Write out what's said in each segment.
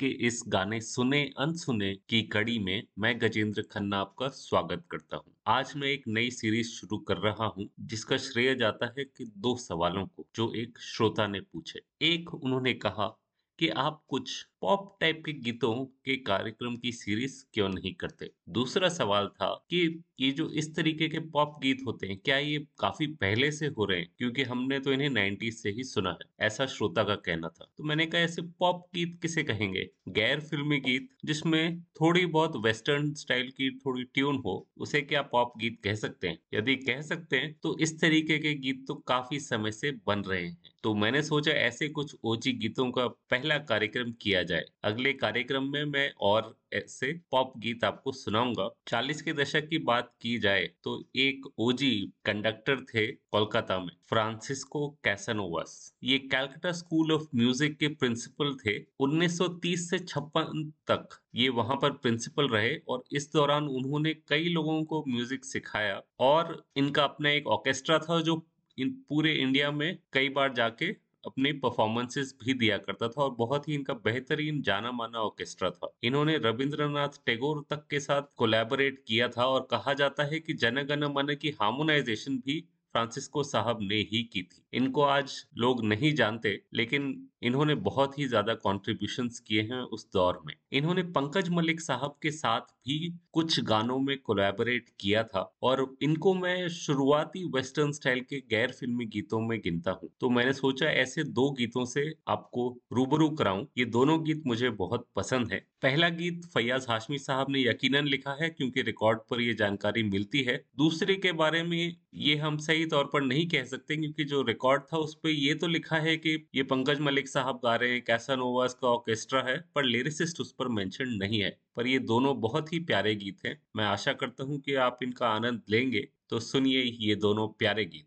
के इस गाने सुने, अनसुने की कड़ी में मैं गजेंद्र खन्ना आपका स्वागत करता हूँ। आज मैं एक नई सीरीज़ शुरू कर रहा हूँ, जिसका श्रेय जाता है कि दो सवालों को, जो एक श्रोता ने पूछे एक, उन्होंने कहा कि आप कुछ पॉप टाइप के गीतों के कार्यक्रम की सीरीज़ क्यों नहीं करते? दूसरा सवाल था कि ये जो इस तरीके के पॉप गीत होते हैं, क्या ये काफ़ी पहले से हो रहे हैं? क्योंकि हमने तो इन्हें नाइन्टीज से ही सुना है, ऐसा श्रोता का कहना था। तो मैंने कहा, ऐसे पॉप गीत किसे कहेंगे? गैर फिल्मी गीत, जिसमें थोड़ी बहुत वेस्टर्न स्टाइल की थोड़ी ट्यून हो, उसे क्या पॉप गीत कह सकते हैं? यदि कह सकते हैं तो इस तरीके के गीत तो काफ़ी समय से बन रहे हैं। तो मैंने सोचा, ऐसे कुछ ओची गीतों का पहला कार्यक्रम किया जाए। अगले कार्यक्रम में मैं और ऐसे पॉप गीत आपको सुनाऊँगा। चालीस के दशक की बात की जाए तो एक ओजी कंडक्टर थे कोलकाता में, फ्रांसिस्को कैसनोवस। ये कैलकाटा स्कूल ऑफ़ म्यूज़िक के प्रिंसिपल थे। 1930 से छप्पन तक ये वहाँ पर प्रिंसिपल रहे और इस दौरान उन्होंने कई लोगों को म्यूज़िक सिखाया और इनका अपना एक ऑर्केस्ट्रा था जो इन पूरे इंडिया में कई बार जाके अपने परफॉर्मेंसेस भी दिया करता था और बहुत ही इनका बेहतरीन जाना माना ऑर्केस्ट्रा था। इन्होंने रविंद्रनाथ टैगोर तक के साथ कोलैबोरेट किया था और कहा जाता है कि जनगण मन की हार्मोनाइजेशन भी फ्रांसिस्को साहब ने ही की थी। इनको आज लोग नहीं जानते, लेकिन इन्होंने बहुत ही ज़्यादा कॉन्ट्रीब्यूशन किए हैं उस दौर में। इन्होंने पंकज मलिक साहब के साथ भी कुछ गानों में कोलैबोरेट किया था और इनको मैं शुरुआती वेस्टर्न स्टाइल के गैर फिल्मी गीतों में गिनता हूँ। तो मैंने सोचा ऐसे दो गीतों से आपको रूबरू कराऊं। ये दोनों गीत मुझे बहुत पसंद है। पहला गीत फैयाज हाशमी साहब ने यकीनन लिखा है क्योंकि रिकॉर्ड पर ये जानकारी मिलती है। दूसरे के बारे में ये हम सही तौर पर नहीं कह सकते क्योंकि जो रिकॉर्ड था उस पर ये तो लिखा है कि ये पंकज मलिक साहब गा रहे हैं, कैसा नोवास का ऑर्केस्ट्रा है, पर लिरिसिस्ट उस पर मेंशन नहीं है। पर ये दोनों बहुत ही प्यारे गीत हैं। मैं आशा करता हूँ कि आप इनका आनंद लेंगे। तो सुनिए ये दोनों प्यारे गीत।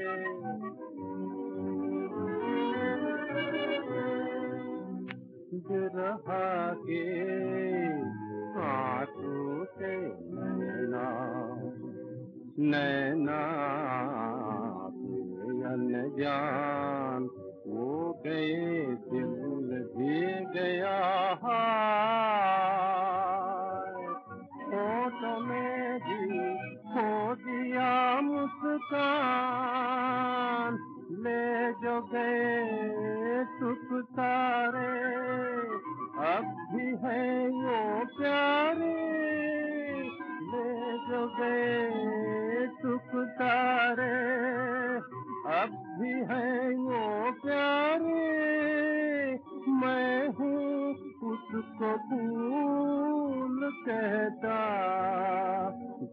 रहा के आंसू से नैना गए दिल भी गया खो दिया मुस्कान जो गए सुख सारे। अब भी है वो प्यारे। ले जो गए सुख सारे। अब भी है वो प्यारे। मैं हूँ उसको भूल कहता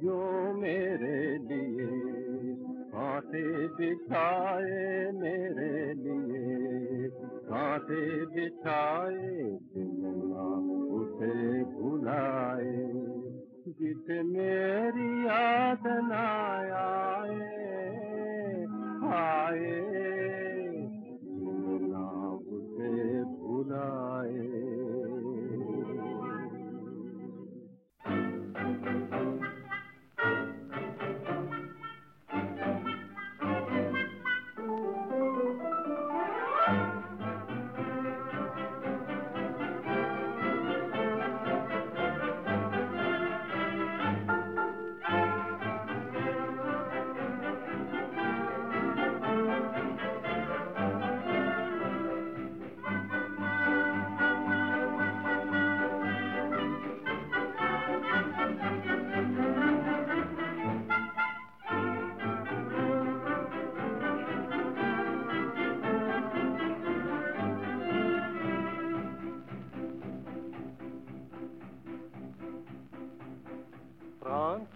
जो मेरे लिए कांटे बिछाए मेरे लिए कांटे बिछाए दिलना उसे भुलाए। जित मेरी याद न आए आए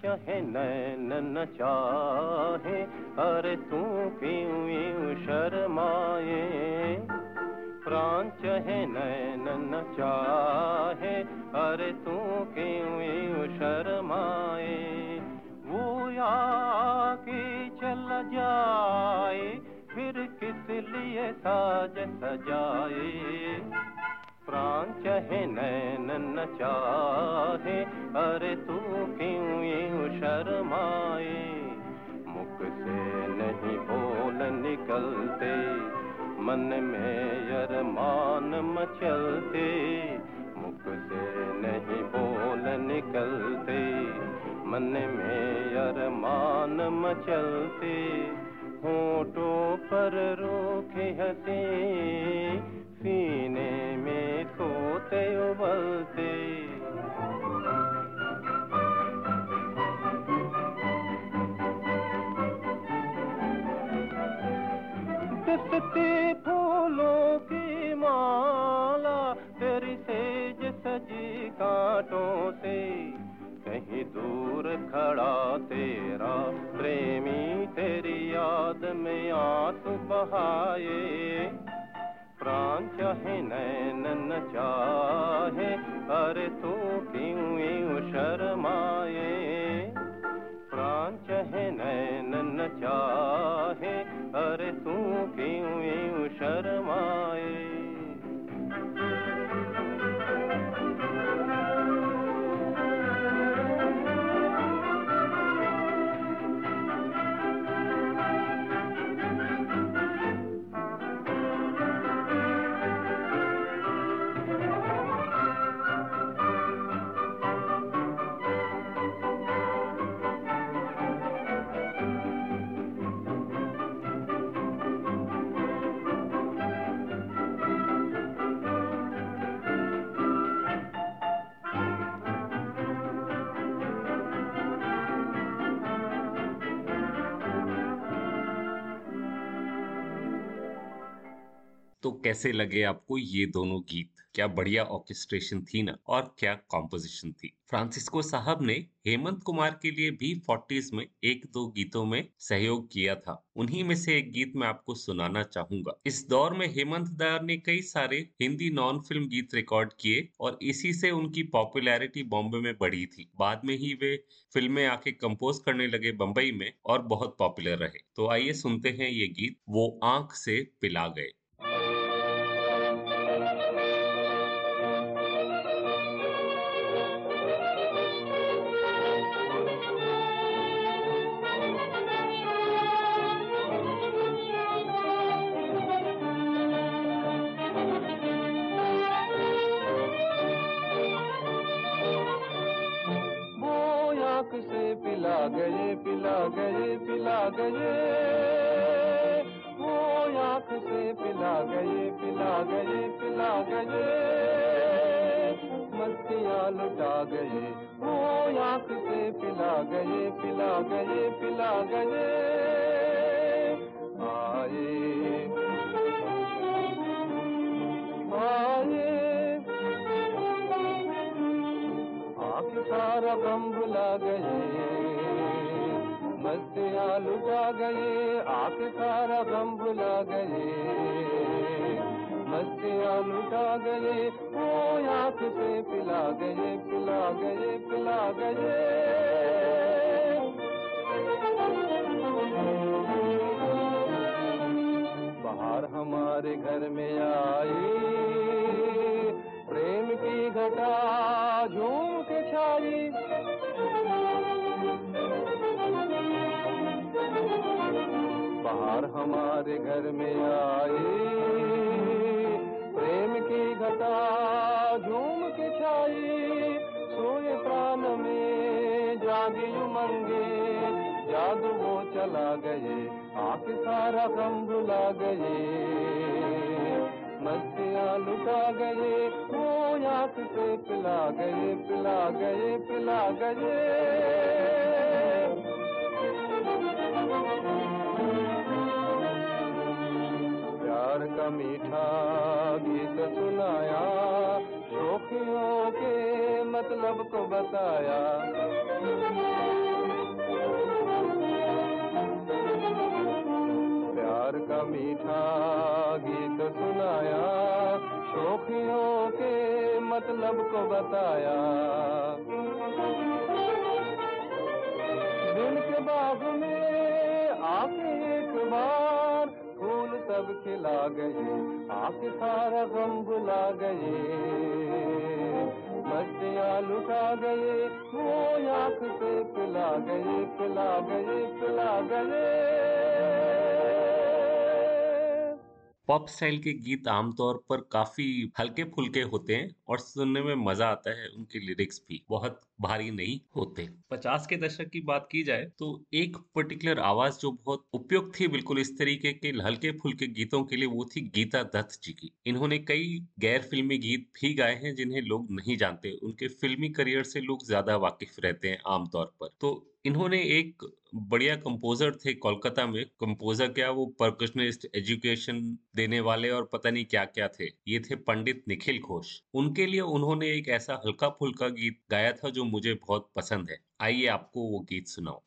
चाहे नैन न चाहे, अरे तू क्यों शर्माए? प्राण चाहे नैन न चाहे, अरे तू क्यों शर्माए? वो आके चल जाए, फिर किस लिए साज सजाए? प्राण चाहे नैन न चाहे अरे तू क्यों यूँ शर्माए? मुख से नहीं बोल निकलते, मन में अरमान मचलते। मुख से नहीं बोल निकलते, मन में अरमान मचलते। होठों पर रोके हँसी कांटों से कहीं दूर खड़ा तेरा प्रेमी, तेरी याद में आँसू बहाए। प्राण चाहे नैन न चाहे, अरे तू क्यों यूँ शर्माए? प्राण चाहे नैन न चाहे, अरे तू क्यों यूँ शर्माए? तो कैसे लगे आपको ये दोनों गीत? क्या बढ़िया ऑर्केस्ट्रेशन थी ना? और क्या कॉम्पोजिशन थी? फ्रांसिस्को साहब ने हेमंत कुमार के लिए भी फोर्टीज में एक दो गीतों में सहयोग किया था। उन्हीं में से एक गीत मैं आपको सुनाना चाहूँगा। इस दौर में हेमंत दार ने कई सारे हिंदी नॉन फ़िल्म गीत रिकॉर्ड किए और इसी से उनकी पॉपुलैरिटी बॉम्बे में बढ़ी थी। बाद में ही वे फ़िल्में आके कंपोज करने लगे बम्बई में और बहुत पॉपुलर रहे। तो आइए सुनते हैं ये गीत, वो आँख से पिला गए। गए, पिला गए पिला गए। वो आँख से पिला गए पिला गए पिला गए। मस्तियाँ लुटा गए, वो आँख से पिला गए पिला गए पिला गए। आए सारा गम भुला गए। मस्तियाँ लुटा गए आके सारा गम भुला गए। मस्तियाँ लुटा गए वो आँख से पिला गए पिला गए पिला गए। बाहर हमारे घर में आई, प्रेम की घटा झूम के छाई। बाहर हमारे घर में आई प्रेम की घटा झूम के छाई सोए प्राण में जागी उमंगे। जादू वो चला गए आके सारा गम भुला गए। मस्तियाँ लुटा गए वो आँख से पिला गए पिला गए पिला गए। प्यार का मीठा गीत सुनाया शोखियों के मतलब को बताया। प्यार का मीठा गीत सुनाया शोखियों के मतलब को बताया। दिन के बाग में आके एक बार सब खिला गए, आके सारा गम बुला गए। मस्तियाँ लुटा गए, वो आँख से पिला गए पिला गए पिला गए। पॉप स्टाइल के गीत आमतौर पर काफ़ी हल्के फुल्के होते हैं और सुनने में मज़ा आता है उनके लिरिक्स भी, बहुत भारी नहीं होते। पचास के दशक की बात की जाए तो एक पर्टिकुलर आवाज़ जो बहुत उपयुक्त थी बिल्कुल इस तरीके के हल्के फुल्के गीतों के लिए वो थी गीता दत्त जी की। इन्होंने कई गैर फिल्मी गीत भी गाए हैं जिन्हें लोग नहीं जानते। उनके फिल्मी करियर से लोग ज़्यादा वाकिफ रहते हैं आमतौर पर। तो इन्होंने एक बढ़िया कंपोजर थे कोलकाता में। कंपोजर क्या? वो परकशनिस्ट एजुकेशन देने वाले और पता नहीं क्या क्या थे। ये थे पंडित निखिल घोष। उनके लिए उन्होंने एक ऐसा हल्का फुल्का गीत गाया था जो मुझे बहुत पसंद है। आइए आपको वो गीत सुनाओ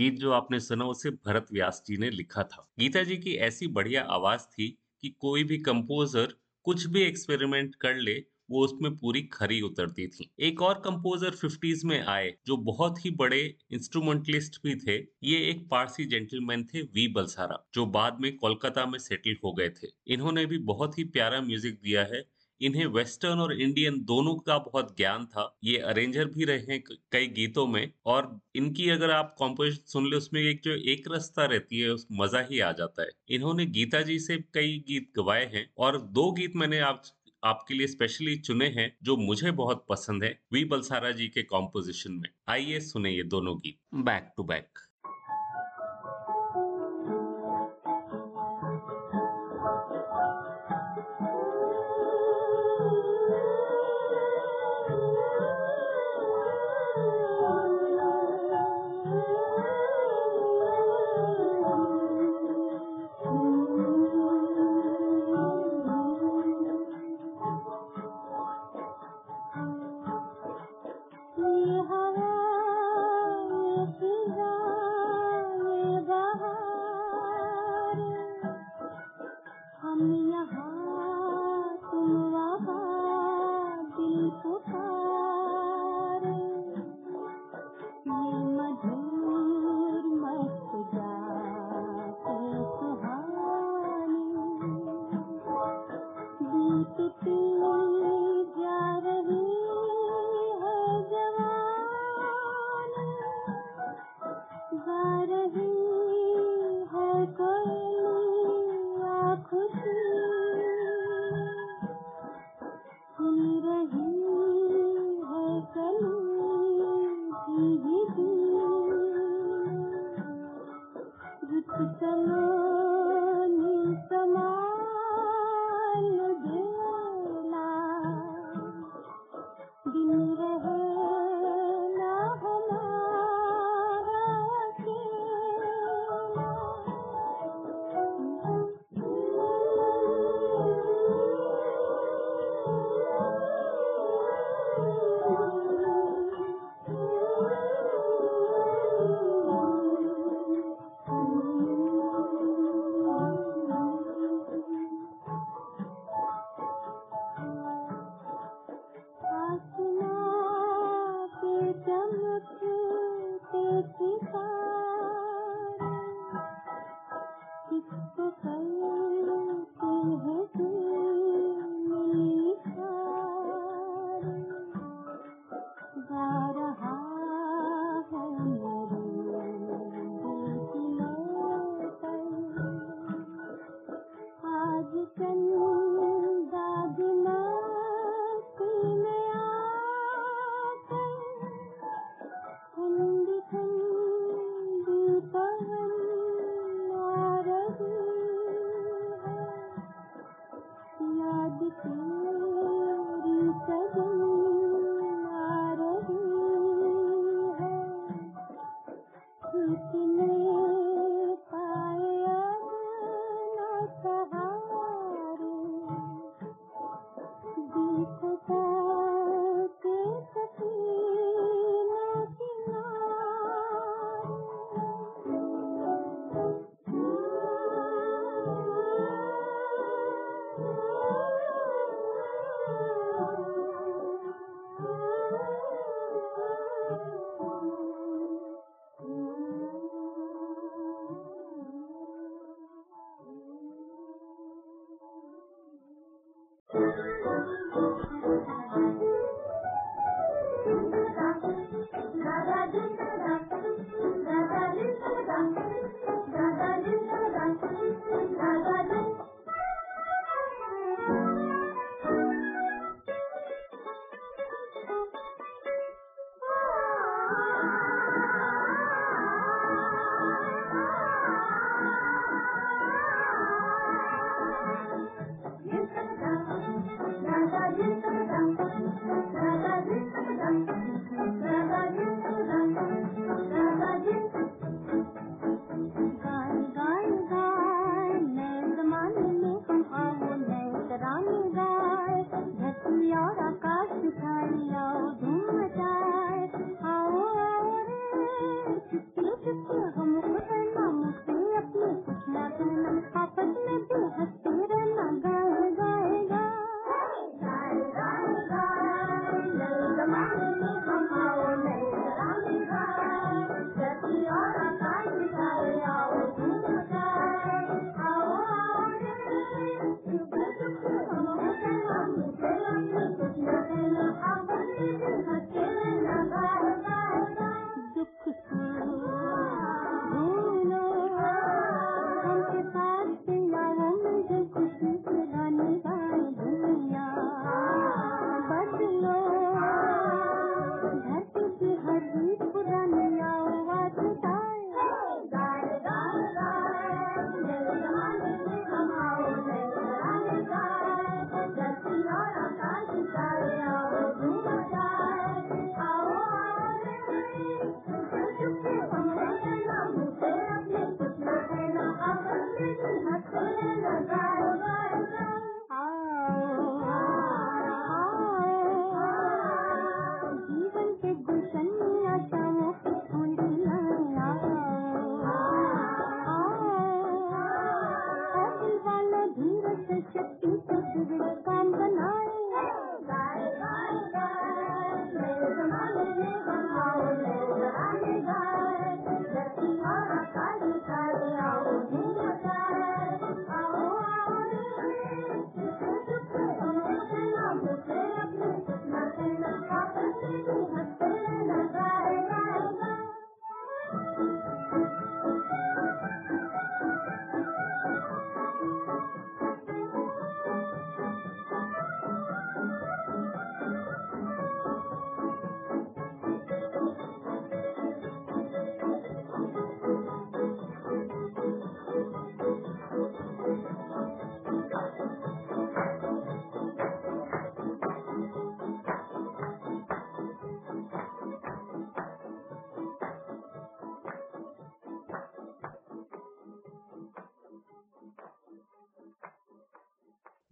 गीत जो आपने सुना, उसे भरत व्यास जी ने लिखा था। गीता जी की ऐसी बढ़िया आवाज़ थी कि कोई भी कंपोजर कुछ भी एक्सपेरिमेंट कर ले, वो उसमें पूरी खरी उतरती थी। एक और कंपोजर 50s में आए, जो बहुत ही बड़े इंस्ट्रूमेंटलिस्ट भी थे, ये एक पारसी जेंटलमैन थे वी बलसारा, जो बाद में कोलकाता में सेटल हो गए थे। इन्होंने भी बहुत ही प्यारा म्यूज़िक दिया है इन्हें वेस्टर्न और इंडियन दोनों का बहुत ज्ञान था। ये अरेंजर भी रहे हैं कई गीतों में और इनकी अगर आप कॉम्पोजिशन सुन ले, उसमें एक जो एक रस्ता रहती है, उस मज़ा ही आ जाता है। इन्होंने गीता जी से कई गीत गवाए हैं और दो गीत मैंने आप, आपके लिए स्पेशली चुने हैं, जो मुझे बहुत पसंद है, वी बलसारा जी के कॉम्पोजिशन में। आइए सुने ये दोनों गीत। बैक टू बैक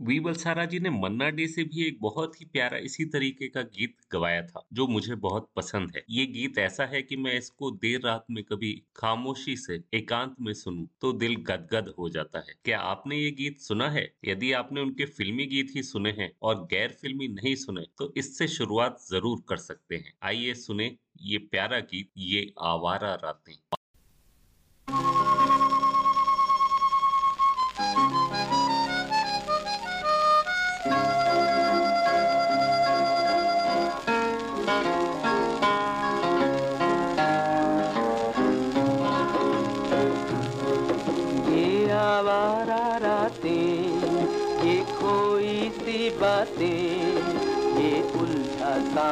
वीबल सारा जी ने मन्ना डे से भी एक बहुत ही प्यारा इसी तरीके का गीत गवाया था, जो मुझे बहुत पसंद है। ये गीत ऐसा है कि मैं इसको देर रात में कभी खामोशी से एकांत में सुनूं तो दिल गदगद हो जाता है। क्या आपने ये गीत सुना है? यदि आपने उनके फिल्मी गीत ही सुने हैं और गैर फिल्मी नहीं सुने तो इससे शुरुआत ज़रूर कर सकते हैं। आइए सुने ये प्यारा गीत, ये आवारा रातें।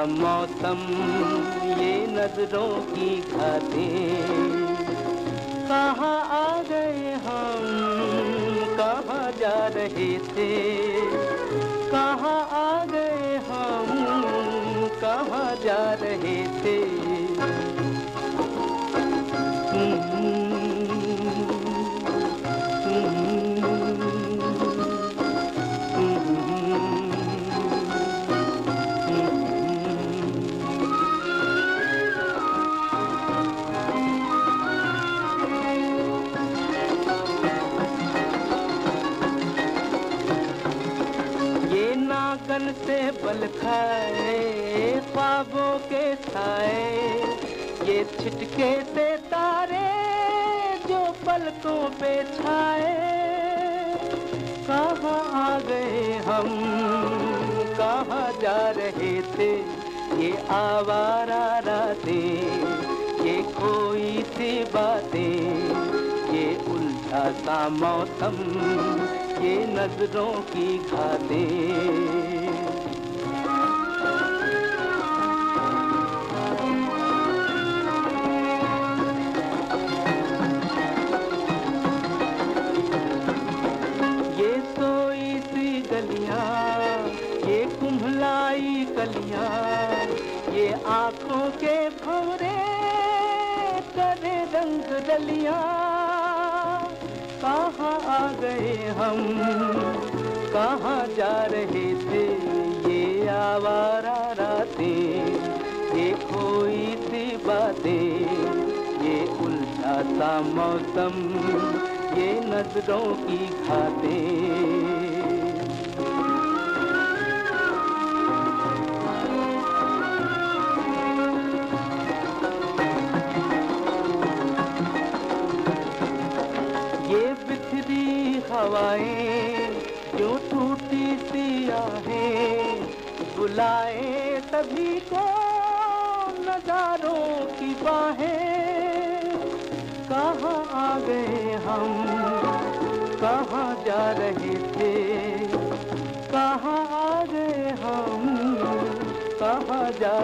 मौसम, ये नज़रों की खाते। कहाँ आ गए हम, कहाँ जा रहे थे? कहाँ आ गए हम, कहाँ जा रहे खाए, ख्वाबों के साए ये छिटके से तारे जो पलकों पे छाए। कहाँ आ गए हम? कहाँ जा रहे थे? ये आवारा रातें, ये कोई सी बातें। ये उल्टा सा मौसम, ये नज़रों की घातें। हम कहाँ जा रहे थे ये आवारा रातें? ये कोई सी बातें, ये उल्टा सा मौसम, ये नज़रों की खातें। हवाएँ क्यों टूटी सी आहें बुलाए सभी को नजारों की बाहें। कहाँ आ गए हम? कहाँ जा रहे थे? कहाँ आ गए हम? कहाँ जा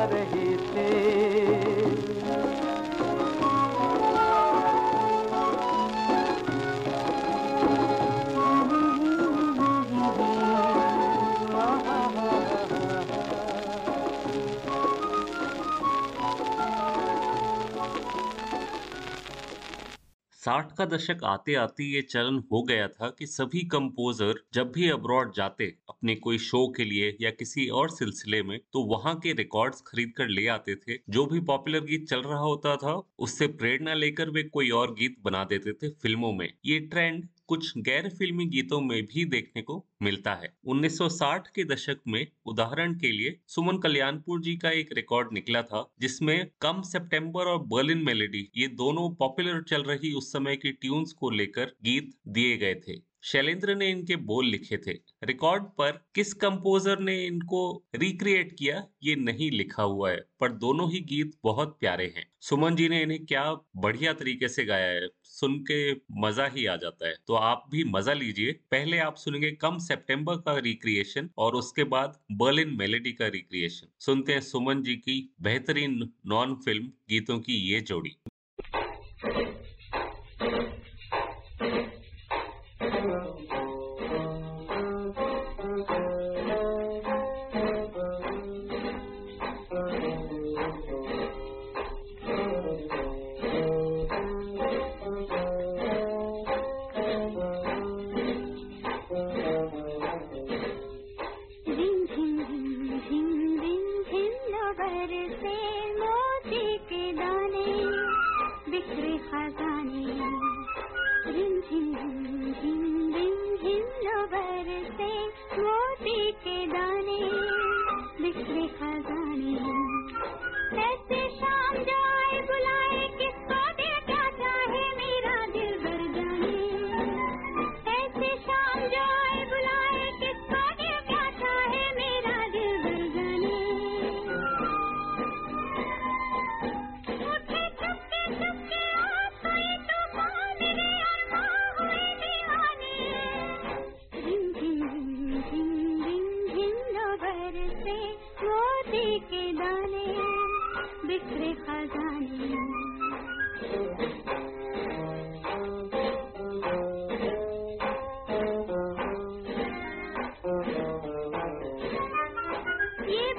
साठ का दशक आते आते ये चलन हो गया था कि सभी कंपोजर जब भी अब्रॉड जाते, अपने कोई शो के लिए या किसी और सिलसिले में तो वहाँ के रिकॉर्ड्स खरीद कर ले आते थे। जो भी पॉपुलर गीत चल रहा होता था, उससे प्रेरणा लेकर वे कोई और गीत बना देते थे फ़िल्मों में। ये ट्रेंड कुछ गैर फिल्मी गीतों में भी देखने को मिलता है। 1960 के दशक में उदाहरण के लिए सुमन कल्याणपुर जी का एक रिकॉर्ड निकला था, जिसमें कम सितंबर और बर्लिन मेलेडी ये दोनों पॉपुलर चल रही उस समय की ट्यून्स को लेकर गीत दिए गए थे। शैलेंद्र ने इनके बोल लिखे थे। रिकॉर्ड पर किस कंपोजर ने इनको रिक्रिएट किया, ये नहीं लिखा हुआ है, पर दोनों ही गीत बहुत प्यारे हैं। सुमन जी ने इन्हें क्या बढ़िया तरीके से गाया है? सुन के मज़ा ही आ जाता है। तो आप भी मज़ा लीजिए। पहले आप सुनेंगे कम सितंबर का रिक्रिएशन और उसके बाद बर्लिन मेलेडी का रिक्रिएशन सुनते हैं सुमन जी की बेहतरीन नॉन फ़िल्म गीतों की ये जोड़ी। ये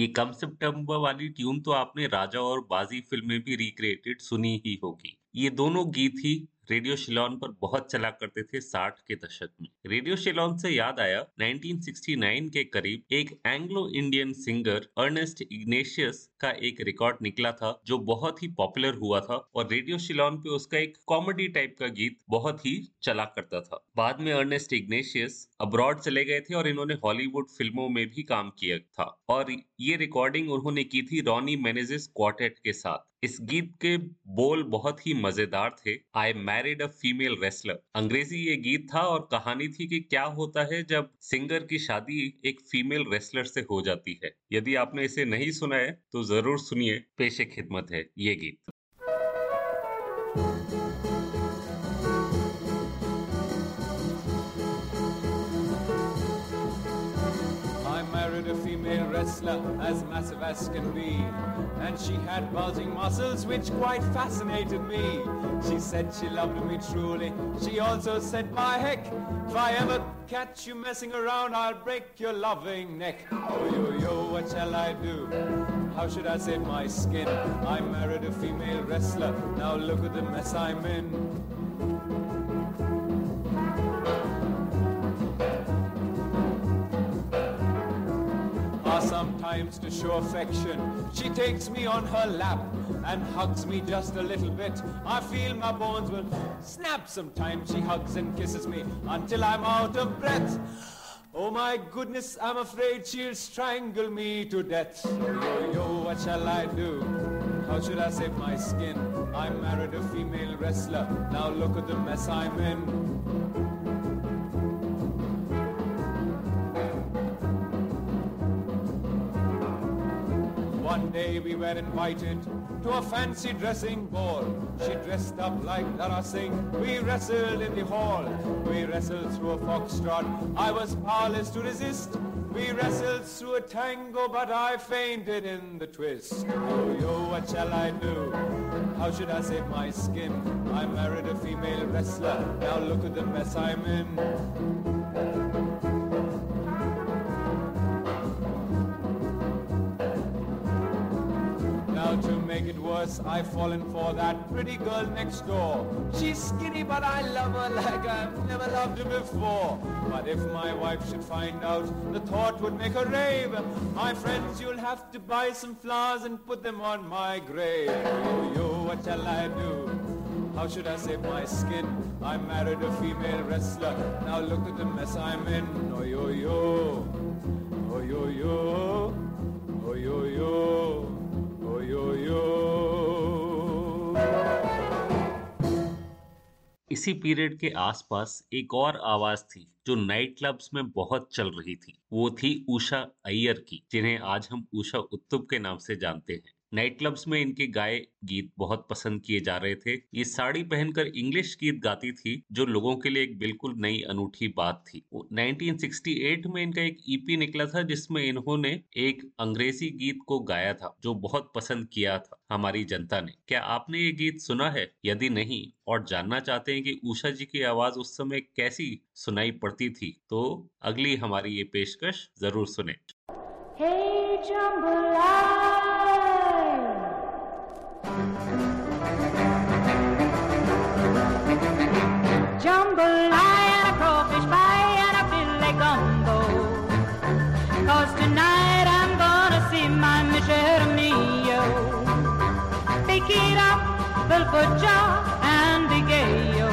ये कम सितंबर वाली ट्यून तो आपने राजा और बाजी फ़िल्म में भी रिक्रिएटेड सुनी ही होगी। ये दोनों गीत ही रेडियो शिलोन पर बहुत चला करते थे 60 के दशक में। रेडियो शिलोन से याद आया 1969 के करीब एक Anglo Indian singer Ernest Ignatius का एक रिकॉर्ड निकला था, जो बहुत ही पॉपुलर हुआ था और रेडियो शिलोन पे उसका एक कॉमेडी टाइप का गीत बहुत ही चला करता था। बाद में अर्नेस्ट इग्नेशियस अब्रॉड चले गए थे और इन्होंने हॉलीवुड फ़िल्मों में भी काम किया था और ये रिकॉर्डिंग उन्होंने की थी रॉनी मैनेजेस क्वार्टेट के साथ। इस गीत के बोल बहुत ही मज़ेदार थे। I married a female wrestler अंग्रेज़ी ये गीत था और कहानी थी कि क्या होता है जब सिंगर की शादी एक फीमेल रेसलर से हो जाती है। यदि आपने इसे नहीं सुना है तो ज़रूर सुनिए। पेशे खिदमत है ये गीत। Wrestler as massive as can be. And she had bulging muscles which quite fascinated me. She said she loved me truly. She also said, by heck, if I ever catch you messing around, I'll break your loving neck. Oh, yo, yo, what shall I do? How should I save my skin? I married a female wrestler. Now look at the mess I'm in. Sometimes to show affection, she takes me on her lap and hugs me just a little bit. I feel my bones will snap. Sometimes she hugs and kisses me until I'm out of breath. Oh my goodness, I'm afraid she'll strangle me to death. Yo, yo, what shall I do? How should I save my skin? I married a female wrestler. Now look at the mess I'm in. One day we were invited to a fancy dressing ball. She dressed up like Lara Singh. We wrestled in the hall. We wrestled through a foxtrot. I was powerless to resist. We wrestled through a tango, but I fainted in the twist. Oh, yo, what shall I do? How should I save my skin? I married a female wrestler. Now look at the mess I'm in. Worse, I've fallen for that pretty girl next door. She's skinny, but I love her like I've never loved her before. But if my wife should find out, the thought would make her rave. My friends, you'll have to buy some flowers and put them on my grave. Yo, yo, what shall I do? How should I save my skin? I married a female wrestler. Now look at the mess I'm in. Oh yo yo, इसी period के आसपास एक और आवाज़ थी, जो night clubs में बहुत चल रही थी। वो थी उषा अय्यर की, जिन्हें आज हम उषा उत्तुप के नाम से जानते हैं। नाइट क्लब्स में इनके गाए गीत बहुत पसंद किए जा रहे थे। ये साड़ी पहनकर इंग्लिश गीत गाती थी जो लोगों के लिए एक बिल्कुल नई अनूठी बात थी। वो 1968 में इनका एक ईपी निकला था जिसमें इन्होंने एक अंग्रेज़ी गीत को गाया था जो बहुत पसंद किया था हमारी जनता ने। क्या आपने ये गीत सुना है? यदि नहीं और जानना चाहते हैं कि उषा जी की आवाज़ उस समय कैसी सुनाई पड़ती थी तो अगली हमारी ये पेशकश ज़रूर सुने। Hey, a crawfish pie and a filet gumbo. Cause tonight I'm gonna see my Michelle Mio. Pick it up, Belfort Jaw and Big Ayo.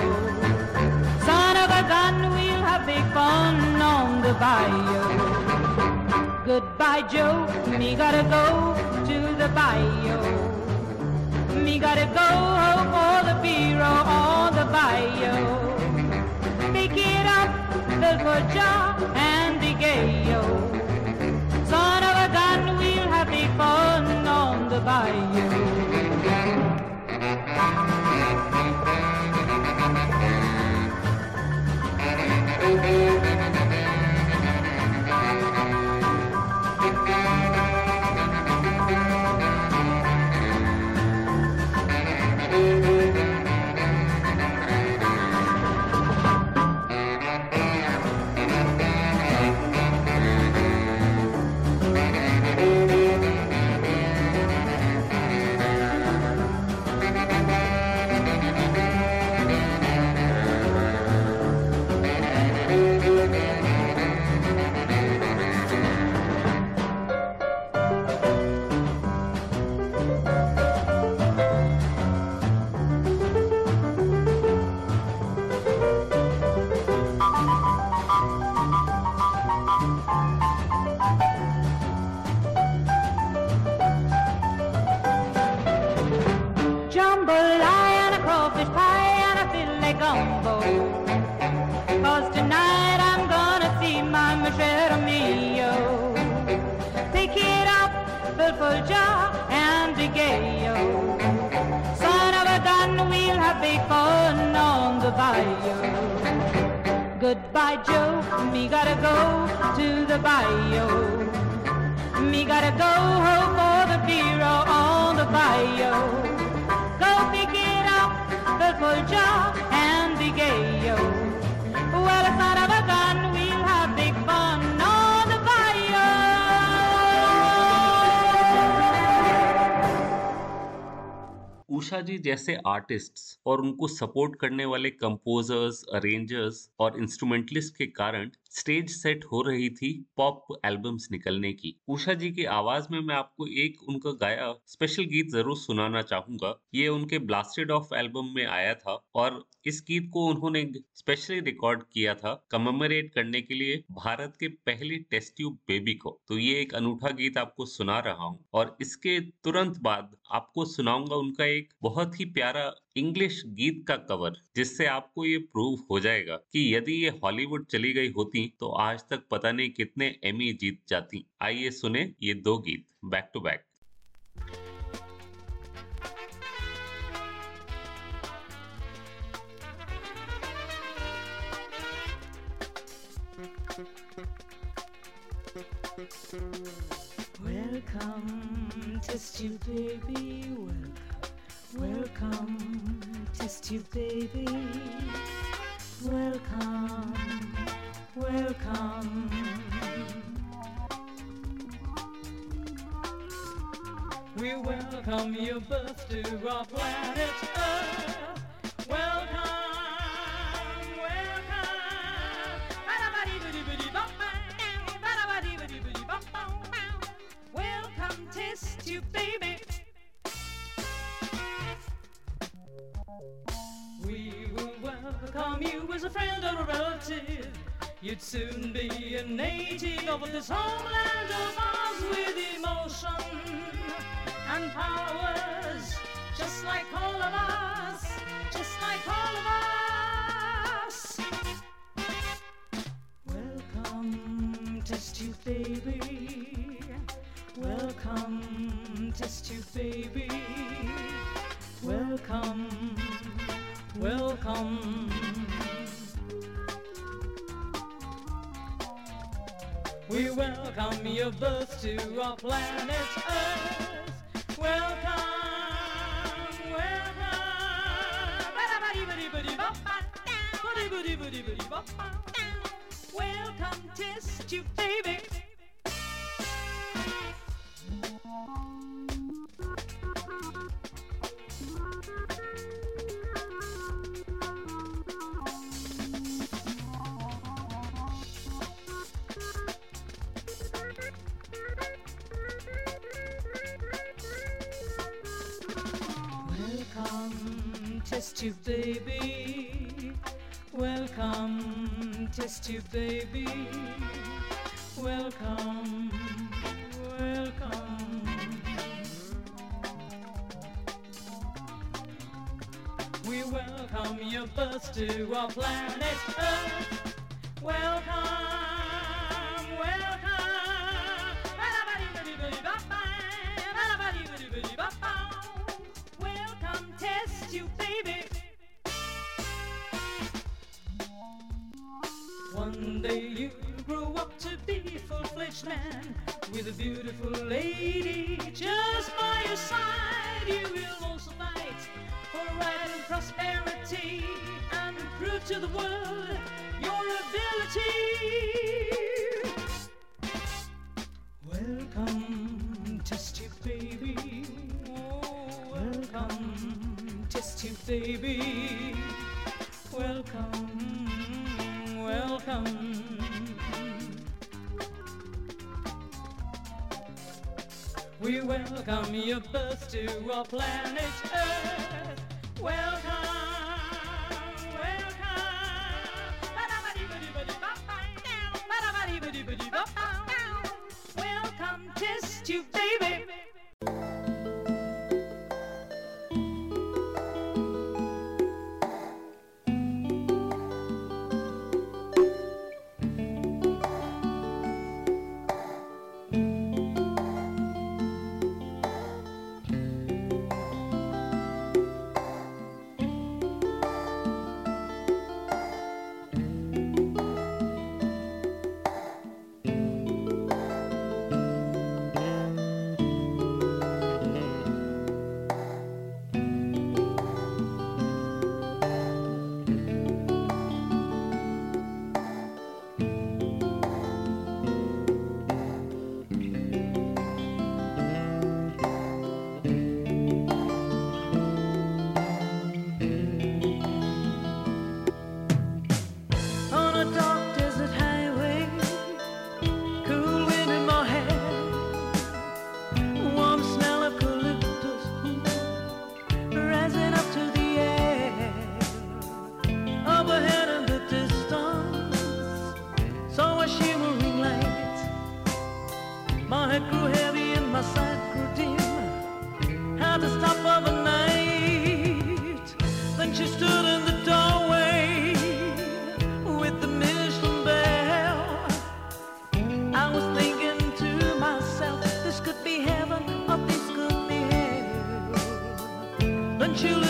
Son of a gun, we'll have big fun on the bayou. Goodbye, Joe. Me gotta go to the bayou. Me gotta go home for the bureau on the bayou. Pick it up, Belfort Jaw and the Gayo. Son of a gun, we'll have big fun on the bayou. Goodbye, Joe. Me gotta go to the bayou. Me gotta go home for the bureau on the bayou. Go pick it up, the full Usha जी जैसे artists और उनको support करने वाले composers, arrangers और instrumentalist के कारण stage set हो रही थी पॉप एल्बम्स निकलने की। उषा जी की आवाज़ में मैं आपको एक उनका गाया स्पेशल गीत ज़रूर सुनाना चाहूँगा। ये उनके ब्लास्टेड ऑफ़ एल्बम में आया था और इस गीत को उन्होंने स्पेशली रिकॉर्ड किया था कमेमोरेट करने के लिए भारत के पहले टेस्ट ट्यूब बेबी को। तो ये एक अनूठा गीत आपको सुना रहा हूँ और इसके तुरंत बाद आपको सुनाऊँगा उनका एक बहुत ही प्यारा इंग्लिश गीत का कवर जिससे आपको ये प्रूव हो जाएगा कि यदि ये हॉलीवुड चली गई होती तो आज तक पता नहीं कितने एमी जीत जाती आइए सुने ये दो गीत back to back Welcome to Stupid Baby, welcome. Welcome, test tube baby. Welcome, welcome. We welcome your birth to our planet Earth. We will welcome you as a friend or a relative. You'd soon be a native of this homeland of ours with emotion and power. From your birth to our planet Earth, welcome, welcome. Welcome, test miss you, baby. Welcome, welcome. We welcome your bus to our planet Earth. Testy baby, oh welcome. Testy baby, welcome, welcome. We welcome your birth to our planet Earth. Well. children.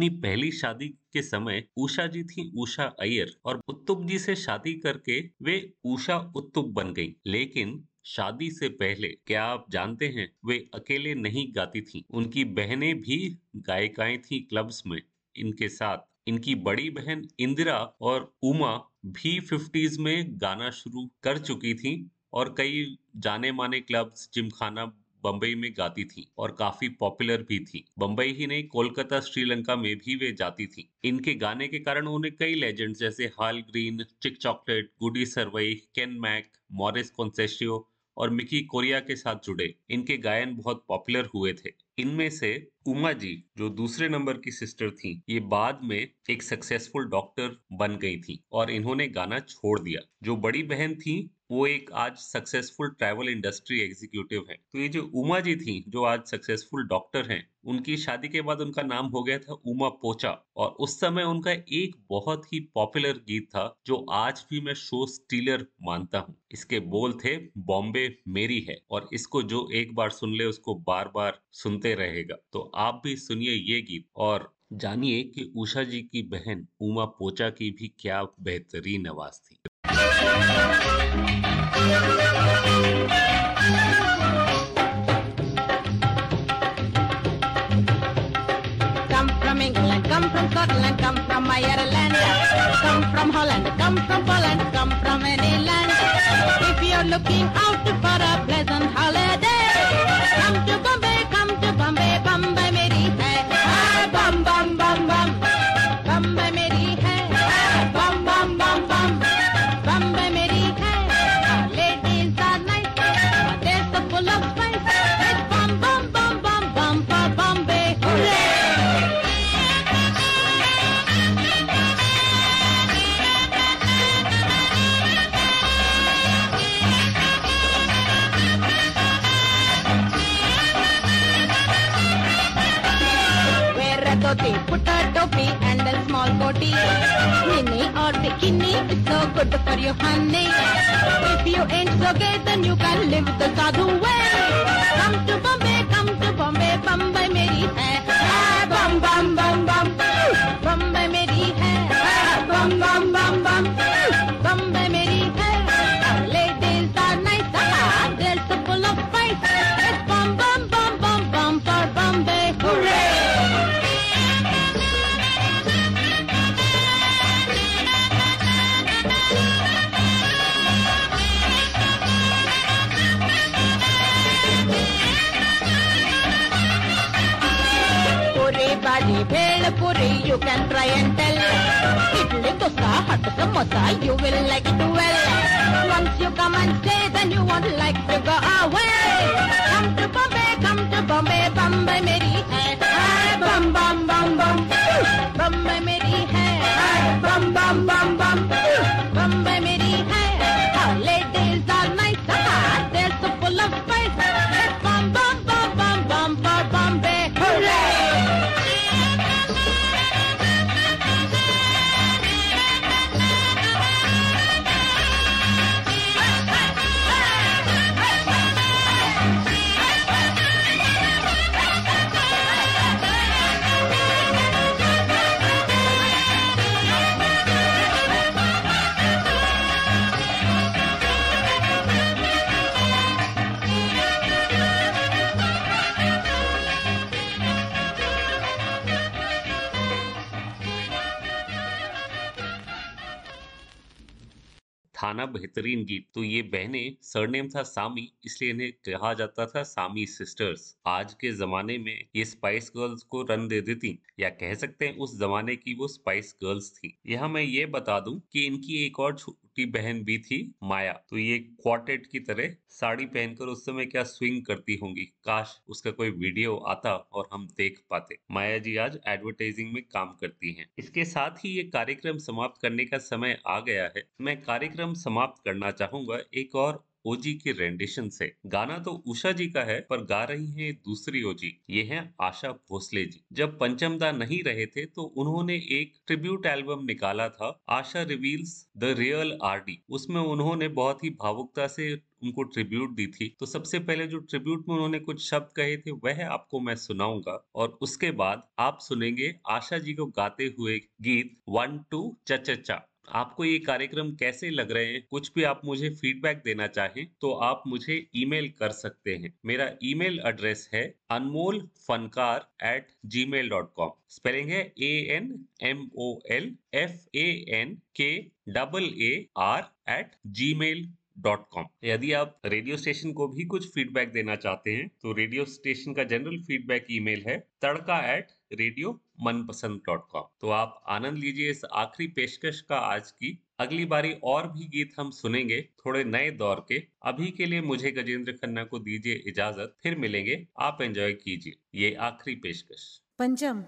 अपनी पहली शादी के समय उषा जी थी उषा अय्यर और उत्तुप जी से शादी करके वे उषा उत्तुप बन गई। लेकिन शादी से पहले, क्या आप जानते हैं, वे अकेले नहीं गाती थीं। उनकी बहनें भी गायिकाएँ थीं क्लब्स में। इनके साथ इनकी बड़ी बहन इंदिरा और उमा भी फिफ्टीज में गाना शुरू कर चुकी थीं और कई जाने माने क्लब्स, जिमखाना बम्बई में गाती थी और काफ़ी पॉपुलर भी थी। बम्बई ही नहीं, कोलकाता, श्रीलंका में भी वे जाती थी। इनके गाने के कारण उन्हें कई लेजेंड जैसे हाल ग्रीन चिक चॉकलेट गुडी सरवई केन मैक मॉरिस कॉन्सेशियो और मिकी कोरिया के साथ जुड़े। इनके गायन बहुत पॉपुलर हुए थे। इनमें से उमा जी, जो दूसरे नंबर की सिस्टर थी, ये बाद में एक सक्सेसफुल डॉक्टर बन गई थी और इन्होंने गाना छोड़ दिया। जो बड़ी बहन थी, वो एक आज सक्सेसफुल ट्रैवल इंडस्ट्री एग्जीक्यूटिव है। तो ये जो उमा जी थी, जो आज सक्सेसफुल डॉक्टर हैं, उनकी शादी के बाद उनका नाम हो गया था उमा पोचा और उस समय उनका एक बहुत ही पॉपुलर गीत था, जो आज भी मैं शो स्टीलर मानता हूँ। इसके बोल थे, बॉम्बे मेरी है और इसको जो एक बार सुन ले, उसको बार बार सुनते रहेगा। तो आप भी सुनिए ये गीत और जानिए कि उषा जी की बहन उमा पोचा की भी क्या बेहतरीन आवाज़ थी Come from Holland, come from Poland, come from any land. If you're looking out for honey. If you ain't so gay, then you can live the sadhu way. Badi puri, you can try and tell. Idli dosa, hot samosa, you will like it well. Once you come and stay, then you won't like to go away. Come to Bombay, come to Bombay, Bombay. Hai, bum bum bum bum. Bombay थाना बेहतरीन गीत। तो ये बहने, surname था सामी, इसलिए इन्हें कहा जाता था सामी सिस्टर्स। आज के जमाने में ये स्पाइस गर्ल्स को रन दे देती, या कह सकते हैं उस जमाने की वो स्पाइस गर्ल्स थी। यहाँ मैं ये बता दूँ कि इनकी एक और छोटी बहन भी थी माया। तो ये क्वार्टेट की तरह साड़ी पहनकर उस समय क्या स्विंग करती होंगी? काश उसका कोई वीडियो आता और हम देख पाते। माया जी आज एडवर्टाइजिंग में काम करती हैं। इसके साथ ही ये कार्यक्रम समाप्त करने का समय आ गया है। मैं कार्यक्रम समाप्त करना चाहूँगा। एक और ओजी की रेंडिशन से। गाना तो उषा जी का है, पर गा रही हैं दूसरी ओजी। ये हैं आशा भोसले जी। जब पंचमदा नहीं रहे थे तो उन्होंने एक ट्रिब्यूट एल्बम निकाला था, Asha reveals the real RD उसमें उन्होंने बहुत ही भावुकता से उनको ट्रिब्यूट दी थी। तो सबसे पहले जो ट्रिब्यूट में उन्होंने कुछ शब्द कहे थे, वह आपको मैं सुनाऊँगा, और उसके बाद आप सुनेंगे आशा जी को गाते हुए गीत, वन, टू चा। आपको ये कार्यक्रम कैसे लग रहे हैं? कुछ भी आप मुझे फीडबैक देना चाहें तो आप मुझे ईमेल कर सकते हैं। मेरा ईमेल एड्रेस है अनमोल फनकार at Gmail dot com spelling है A N M O L F A N K double A R at Gmail dot com यदि आप रेडियो स्टेशन को भी कुछ फीडबैक देना चाहते हैं तो रेडियो स्टेशन का जनरल फीडबैक ईमेल है Tadka at radio Manpasand dot com. तो आप आनंद लीजिए इस आखिरी पेशकश का आज की। अगली बारी और भी गीत हम सुनेंगे थोड़े नए दौर के। अभी के लिए मुझे गजेंद्र खन्ना को दीजिए इजाज़त, फिर मिलेंगे। आप एंजॉय कीजिए ये आखिरी पेशकश। पंचम,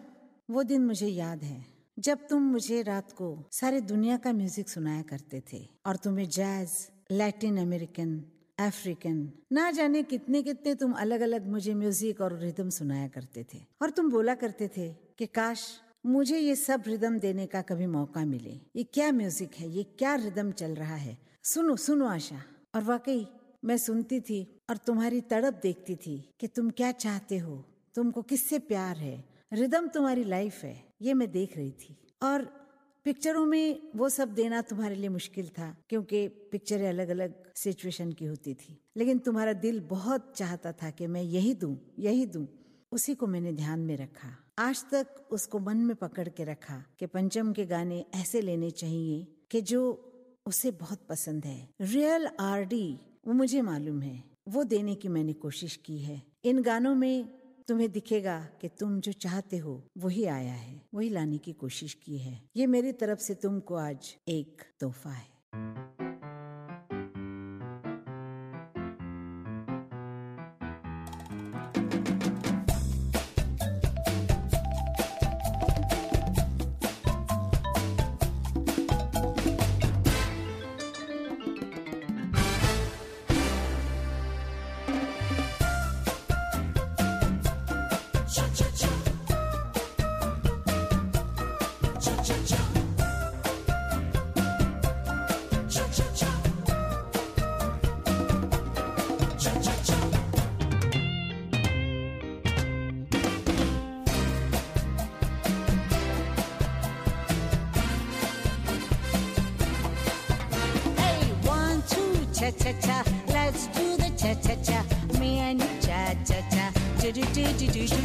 वो दिन मुझे याद है, जब तुम मुझे रात को सारे दुनिया का म्यूज़िक सुनाया करते थे और तुम्हें जैज लैटिन अमेरिकन अफ्रीकन ना जाने कितने कितने तुम अलग अलग मुझे म्यूज़िक और रिदम सुनाया करते थे। और तुम बोला करते थे कि, काश मुझे ये सब रिदम देने का कभी मौका मिले। ये क्या म्यूज़िक है? ये क्या रिदम चल रहा है? सुनो सुनो आशा। और वाकई मैं सुनती थी और तुम्हारी तड़प देखती थी कि तुम क्या चाहते हो। तुमको किससे प्यार है? रिदम तुम्हारी लाइफ है। ये मैं देख रही थी। और पिक्चरों में वो सब देना तुम्हारे लिए मुश्किल था, क्योंकि पिक्चरें अलग अलग सिचुएशन की होती थी। लेकिन तुम्हारा दिल बहुत चाहता था कि मैं यही दूँ यही दूँ। उसी को मैंने ध्यान में रखा। आज तक उसको मन में पकड़ के रखा कि पंचम के गाने ऐसे लेने चाहिए कि जो उसे बहुत पसंद है। रियल आरडी वो मुझे मालूम है। वो देने की मैंने कोशिश की है। इन गानों में तुम्हें दिखेगा कि तुम जो चाहते हो, वही आया है। वही लाने की कोशिश की है। ये मेरी तरफ़ से तुमको आज एक तोहफा है। Cha cha. Let's do the cha cha cha. Me and you cha cha cha. Do do do do do do